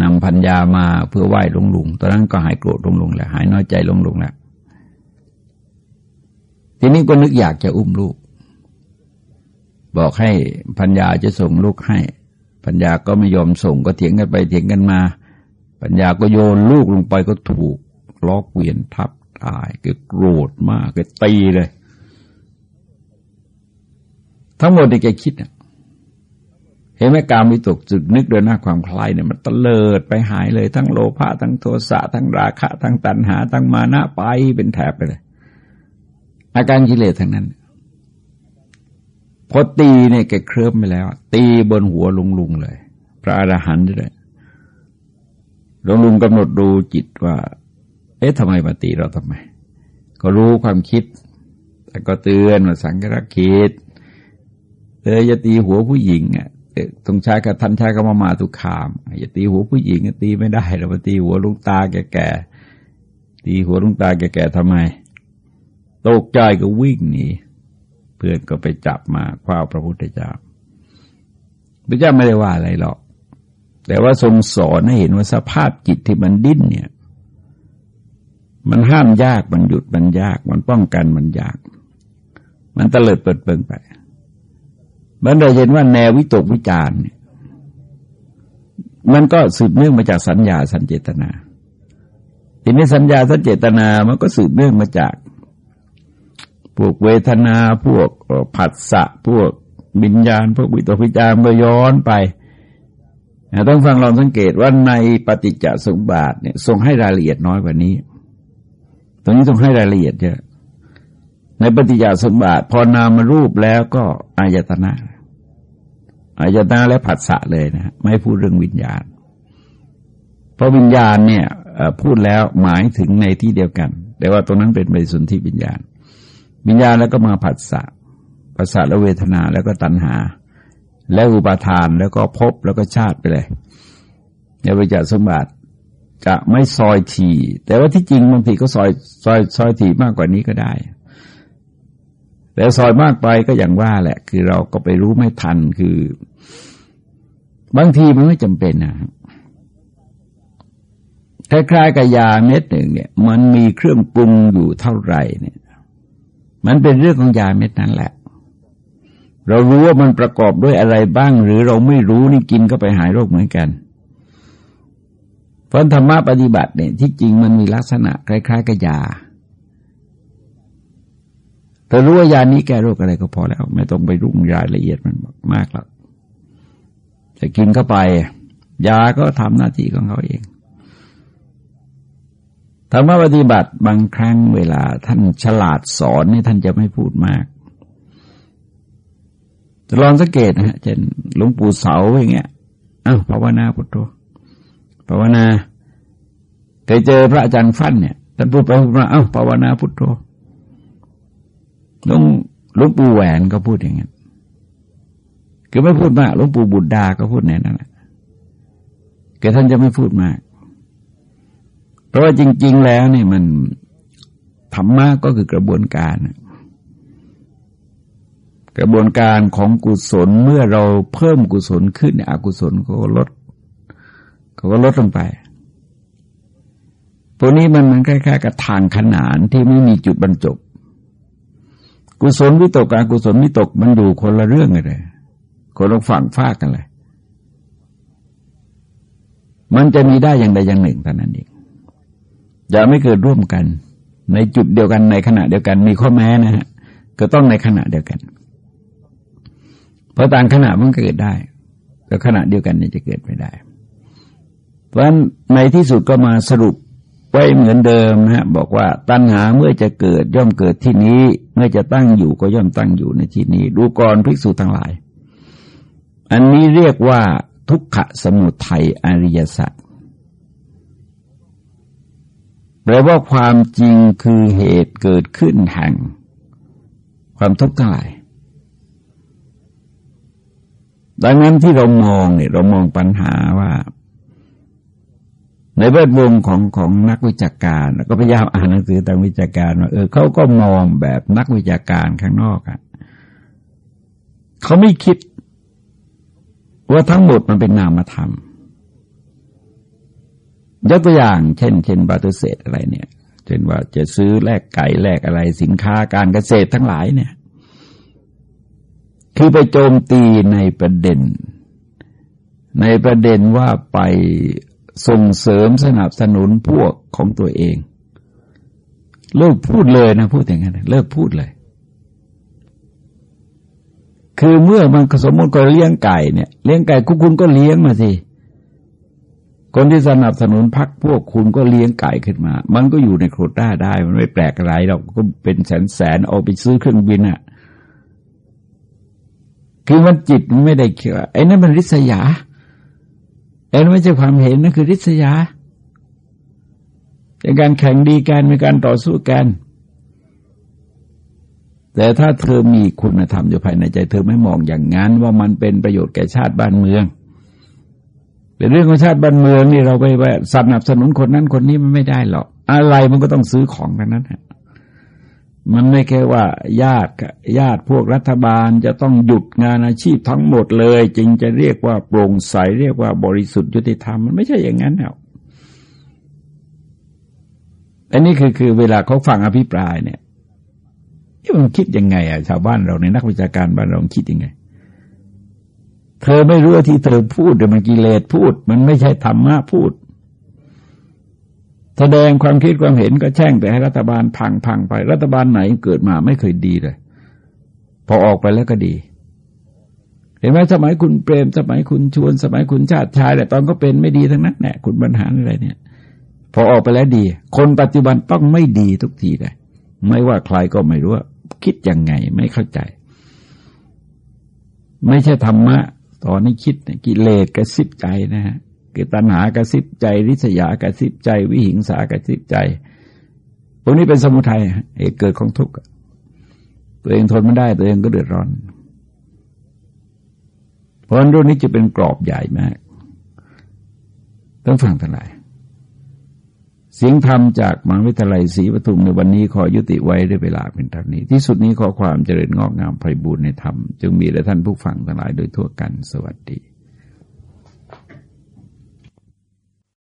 นำพัญญามาเพื่อไหว้หลวงลุง ตอนนั้นก็หายโกรธหลวงลุงแล้วหายน้อยใจหลวงลุงแล้ว ทีนี้ก็นึกอยากจะอุ้มลูก บอกให้พัญญาจะส่งลูกให้ พัญญาก็ไม่ยอมส่งก็เถียงกันไปเถียงกันมา ปัญญาก็โยนลูกลงไปก็ถูกล้อเกวียนทับ ตายก็โกรธมากก็ตีเลย ทั้งหมดที่แกคิดอะเห็นไหมการวิตกจุดนึกโดยหน้าความคลายเนี่ยมันตะเลิดไปหายเลยทั้งโลภะทั้งโทสะทั้งราคะ ทั้งตัณหา ทั้งมานะไปเป็นแถบไปเลย อาการกิเลสทั้งนั้นพอตีเนี่ยแกเคลิ้มไปแล้ว ตีบนหัวลุงลุงเลย พระอรหันต์ด้วยลุงลุงกำหนดดูจิตว่า เอ๊ะทำไมมาตีเราทำไม ก็รู้ความคิดแต่ก็เตือนว่าสังกรคิดเธอจะตีหัวผู้หญิงอะต้องใช้กับท่านใช้กับมามาตุคามอย่าตีหัวผู้หญิงตีไม่ได้เราตีหัวลุงตาแก่ๆตีหัวลุงตาแก่ๆทำไมตกใจก็วิ่งหนีเพื่อนก็ไปจับมาคว้าพระพุทธเจ้าพระเจ้าไม่ได้ว่าอะไรหรอกแต่ว่าทรงสอนให้เห็นว่าสภาพจิตที่มันดิ้นเนี่ย มันห้ามยากมันหยุดมันยาก มันป้องกันมันยาก มันตะเลิดเปิดเปิงไปมันเราเห็นว่าแนววิตกวิจารณ์มันก็สืบเนื่องมาจากสัญญาสัญเจตนาทีนี้สัญญาสัญเจตนามันก็สืบเนื่องมาจาก พวกเวทนาพวกผัสสะพวกบิญญาณ พวกวิตกวิจารณ์ก็ย้อนไปต้องฟังลองสังเกตว่าในปฏิจจสมบาทเนี่ยทรงให้รายละเอียดน้อยกว่านี้ ตรงนี้ทรงให้รายละเอียดเยอะ ในปฏิจจสมบัติพอนามารูปแล้วก็อายตนะอายตนะและผัสสะเลยนะไม่พูดเรื่องวิญญาณ เพราะวิญญาณเนี่ยพูดแล้วหมายถึงในที่เดียวกัน แต่ว่าตรงนั้นเป็นบริสุทธิวิญญาณ วิญญาณแล้วก็มาผัสสะผัสสะแล้วเวทนาแล้วก็ตัณหา แล้วอุปาทานแล้วก็พบแล้วก็ชาติไปเลยในบริจาคสมบัติ จะไม่ซอยทีแต่ว่าที่จริงบางทีก็ซอยซอยซอยทีมากกว่านี้ก็ได้ แต่ซอยมากไปก็อย่างว่าแหละ คือเราก็ไปรู้ไม่ทันคือ บางทีมันไม่จำเป็นนะคล้ายๆกับยาเม็ดหนึ่งเนี่ย มันมีเครื่องปรุงอยู่เท่าไหร่เนี่ย มันเป็นเรื่องของยาเม็ดนั้นแหละเรารู้ว่ามันประกอบด้วยอะไรบ้าง หรือเราไม่รู้นี่กินก็ไปหายโรคเหมือนกัน เพราะธรรมะปฏิบัติเนี่ยที่จริงมันมีลักษณะคล้ายๆกับยาแต่รู้ว่ายานี้แก้โรคอะไรก็พอแล้ว ไม่ต้องไปรุ่งรายละเอียดมันมากหรอกจะกินเข้าไป ยาก็ทำหน้าที่ของเขาเองธรรมะปฏิบัติบางครั้งเวลาท่านฉลาดสอนนี่ท่านจะไม่พูดมากลองสังเกตนะฮะเช่นหลวงปู่เสาอย่างเงี้ยอ้าวภาวนาพุทโธ ภาวนาเคยเจอพระอาจารย์ฟั่นเนี่ยท่านพูดไปพูดมาเอ้าภาวนาพุทโธหลวงหลวงปู่แหวนก็พูดอย่างนั้นคือไม่พูดมากหลวงปู่บุตรดาก็พูดแน่นั่นแหละแกท่านจะไม่พูดมาก เพราะว่าจริง ๆ แล้วนี่มันธรรมะก็คือกระบวนการ กระบวนการของกุศลเมื่อเราเพิ่มกุศลขึ้นอกุศลก็ลด เขาก็ลดลงไปพวกนี้มันมันคล้ายๆกับทางขนานที่ไม่มีจุดบรรจบ กุศลวิตกการกุศลวิตกมันอยู่คนละเรื่องเลยคนละฝั่งฟากกันเลยมันจะมีได้อย่างใดอย่างหนึ่งเท่านั้นเองอย่าไม่เกิดร่วมกัน ในจุดเดียวกันในขณะเดียวกัน มีข้อแม้นะฮะก็ต้องในขณะเดียวกัน เพราะต่างขณะมันเกิดได้ แต่ขณะเดียวกันนี่จะเกิดไม่ได้ เพราะฉะนั้นในที่สุดก็มาสรุปไว้เหมือนเดิมนะฮะบอกว่าตัณหาเมื่อจะเกิดย่อมเกิดที่นี้ เมื่อจะตั้งอยู่ก็ย่อมตั้งอยู่ในที่นี้ ดูกรภิกษุทั้งหลาย อันนี้เรียกว่าทุกขสมุทัยอริยสัจแปลว่าความจริงคือเหตุเกิดขึ้นแห่ง ความทุกข์ทั้งหลายดังนั้นที่เรามองเนี่ยเรามองปัญหาว่า ในแวดวงของของนักวิชาการก็พยายามอ่านหนังสือทางวิชาการว่าเออเขาก็มองแบบนักวิชาการข้างนอกอะ่ะเขาไม่คิดว่าทั้งหมดมันเป็นนามธรรมยกตัวอย่างเช่น เช่นบาตุเศษอะไรเนี่ยเช่นว่าจะซื้อแลกไก่แลกอะไรสินค้าการเกษตรทั้งหลายเนี่ย คือไปโจมตีในประเด็น ในประเด็นว่าไป ส่งเสริมสนับสนุนพวกของตัวเอง เลิกพูดเลยนะพูดอย่างนั้นเลิกพูดเลย คือเมื่อมันสมมติก็เลี้ยงไก่เนี่ยเลี้ยงไก่คุณก็เลี้ยงมาสิคนที่สนับสนุนพักพวกคุณก็เลี้ยงไก่ขึ้นมา มันก็อยู่ในโครต้าได้ มันไม่แปลกอะไรเราก็เป็นแสนแสนเอาไปซื้อเครื่องบินอะ่ะคือมันจิตไม่ได้เกี่ยวไอ้นั่นมันริษยา แต่ไม่ใช่ความเห็นนั่นคือริษยาเป็นการแข่งดีกันเป็นการต่อสู้กัน แต่ถ้าเธอมีคุณธรรมอยู่ภายในใจ เธอไม่มองอย่างนั้นว่ามันเป็นประโยชน์แก่ชาติบ้านเมือง เป็นเรื่องของชาติบ้านเมืองนี่เราไปสนับสนุนคนนั้นคนนี้มันไม่ได้หรอกอะไรมันก็ต้องซื้อของกันนั้น มันไม่แค่ว่า ญาติญาติพวกรัฐบาลจะต้องหยุดงานอาชีพทั้งหมดเลย จึงจะเรียกว่าโปร่งใสเรียกว่าบริสุทธิ์ยุติธรรมมันไม่ใช่อย่างนั้นแล้วอันนี้คือคือเวลาเขาฟังอภิปรายเนี่ยมันคิดยังไงอะชาวบ้านเราในนักวิชาการบ้านเราคิดยังไง เธอไม่รู้ที่เธอพูดเดี๋ยวมันกิเลสพูด มันไม่ใช่ธรรมะพูด แสดงความคิดความเห็นก็แช่งแต่ให้รัฐบาลพังพังไป รัฐบาลไหนเกิดมาไม่เคยดีเลย พอออกไปแล้วก็ดี เห็นไหมสมัยคุณเปรม สมัยคุณชวน สมัยคุณชาติชายแต่ตอนก็เป็นไม่ดีทั้งนั้นแหละคุณบรรหารอะไรเนี่ย พอออกไปแล้วดี คนปัจจุบันต้องไม่ดีทุกทีเลยไม่ว่าใครก็ไม่รู้ว่าคิดยังไงไม่เข้าใจ ไม่ใช่ธรรมะตอนนี้คิดกิเลสกระซิบใจนะฮะ คือตัณหากระซิบใจริษยากระซิบใจ วิหิงสากระซิบใจพวกนี้เป็นสมุทัยเหตุเกิดของทุกข์ตัวเองทนไม่ได้ตัวเองก็เดือดร้อน เพราะรื่องนี้จะเป็นกรอบใหญ่มากต้องฟังทั้งหลายเสียงธรรมจากมหาวิทยาลัยศรีปทุมในวันนี้ขอยุติไว้ด้วยเวลาเป็นเท่านี้ ที่สุดนี้ขอความเจริญงอกงามไพบูรณ์ในธรรม จึงมีแด่ท่านผู้ฟังทั้งหลายโดยทั่วกันสวัสดี